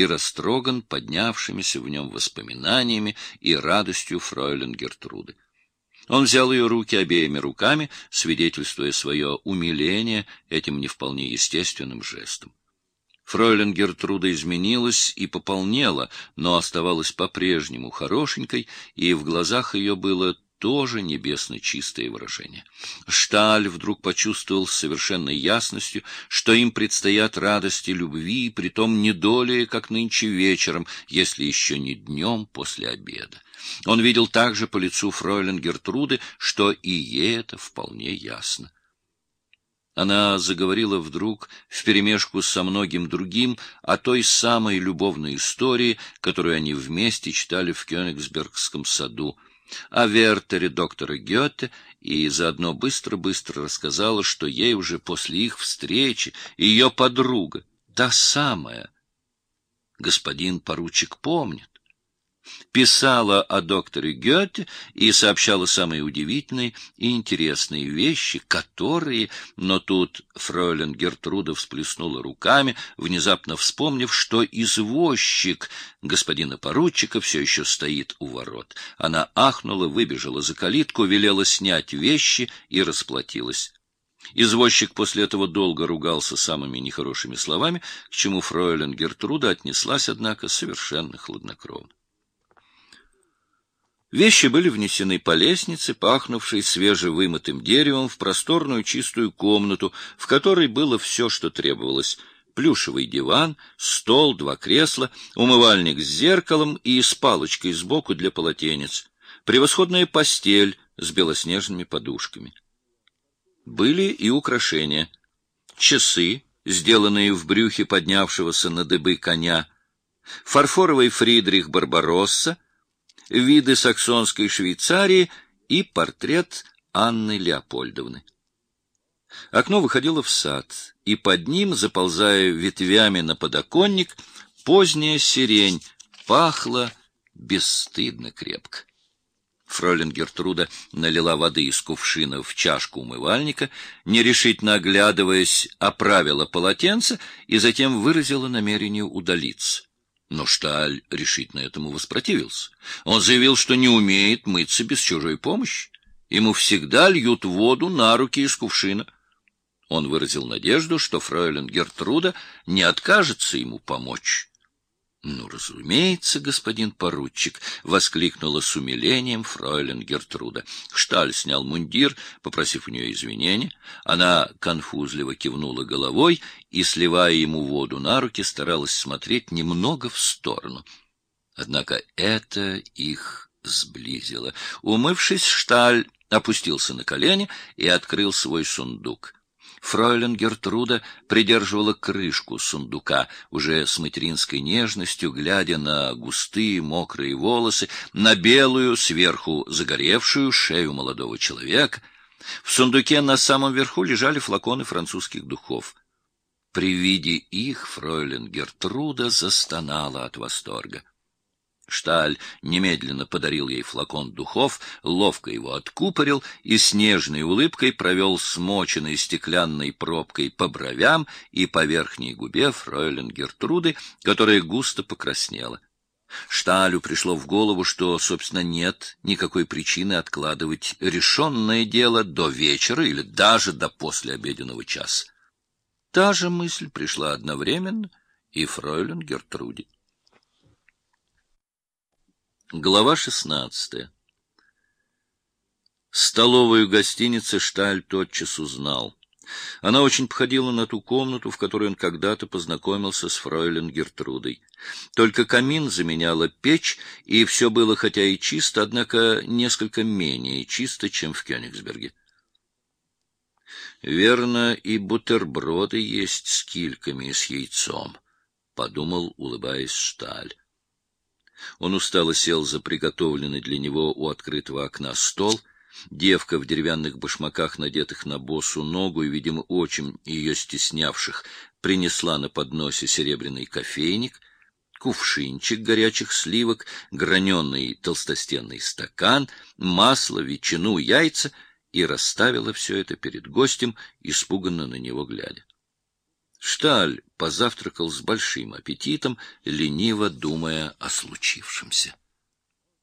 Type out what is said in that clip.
и растроган поднявшимися в нем воспоминаниями и радостью фройлен Гертруды. Он взял ее руки обеими руками, свидетельствуя свое умиление этим не вполне естественным жестом. Фройлен Гертруда изменилась и пополнела, но оставалась по-прежнему хорошенькой, и в глазах ее было тоже небесно чистое выражение. Шталь вдруг почувствовал с совершенной ясностью, что им предстоят радости любви, притом не долее, как нынче вечером, если еще не днем после обеда. Он видел также по лицу фройлен Гертруды, что и ей это вполне ясно. Она заговорила вдруг вперемешку со многим другим о той самой любовной истории, которую они вместе читали в Кёнигсбергском саду — о Вертере доктора Гёте и заодно быстро-быстро рассказала, что ей уже после их встречи ее подруга, та самая, господин поручик помнит, писала о докторе Гёте и сообщала самые удивительные и интересные вещи, которые... Но тут фройлен Гертруда всплеснула руками, внезапно вспомнив, что извозчик господина поручика все еще стоит у ворот. Она ахнула, выбежала за калитку, велела снять вещи и расплатилась. Извозчик после этого долго ругался самыми нехорошими словами, к чему фройлен Гертруда отнеслась, однако, совершенно хладнокровно. Вещи были внесены по лестнице, пахнувшей свежевымытым деревом, в просторную чистую комнату, в которой было все, что требовалось. Плюшевый диван, стол, два кресла, умывальник с зеркалом и с палочкой сбоку для полотенец, превосходная постель с белоснежными подушками. Были и украшения. Часы, сделанные в брюхе поднявшегося на дыбы коня, фарфоровый Фридрих Барбаросса — виды саксонской Швейцарии и портрет Анны Леопольдовны. Окно выходило в сад, и под ним, заползая ветвями на подоконник, поздняя сирень пахла бесстыдно крепко. Фролин Гертруда налила воды из кувшина в чашку умывальника, нерешительно оглядываясь, оправила полотенце и затем выразила намерение удалиться. Но Шталь решительно этому воспротивился. Он заявил, что не умеет мыться без чужой помощи. Ему всегда льют воду на руки из кувшина. Он выразил надежду, что фройлен Гертруда не откажется ему помочь. — Ну, разумеется, господин поручик, — воскликнула с умилением фройлен Гертруда. Шталь снял мундир, попросив у нее извинения. Она конфузливо кивнула головой и, сливая ему воду на руки, старалась смотреть немного в сторону. Однако это их сблизило. Умывшись, Шталь опустился на колени и открыл свой сундук. Фройлен Гертруда придерживала крышку сундука, уже с материнской нежностью, глядя на густые мокрые волосы, на белую, сверху загоревшую шею молодого человека. В сундуке на самом верху лежали флаконы французских духов. При виде их фройлен Гертруда застонала от восторга. Шталь немедленно подарил ей флакон духов, ловко его откупорил и с нежной улыбкой провел смоченной стеклянной пробкой по бровям и по верхней губе фройлен Гертруды, которая густо покраснела. Шталю пришло в голову, что, собственно, нет никакой причины откладывать решенное дело до вечера или даже до послеобеденного часа. Та же мысль пришла одновременно и фройлен Гертруде. Глава шестнадцатая Столовую гостиницы Шталь тотчас узнал. Она очень походила на ту комнату, в которой он когда-то познакомился с фройлен Гертрудой. Только камин заменяла печь, и все было хотя и чисто, однако несколько менее чисто, чем в Кёнигсберге. «Верно, и бутерброды есть с кильками и с яйцом», — подумал, улыбаясь Шталь. Он устало сел за приготовленный для него у открытого окна стол. Девка в деревянных башмаках, надетых на босу ногу и, видимо, очень ее стеснявших, принесла на подносе серебряный кофейник, кувшинчик горячих сливок, граненый толстостенный стакан, масло, ветчину, яйца и расставила все это перед гостем, испуганно на него глядя. Шталь позавтракал с большим аппетитом, лениво думая о случившемся.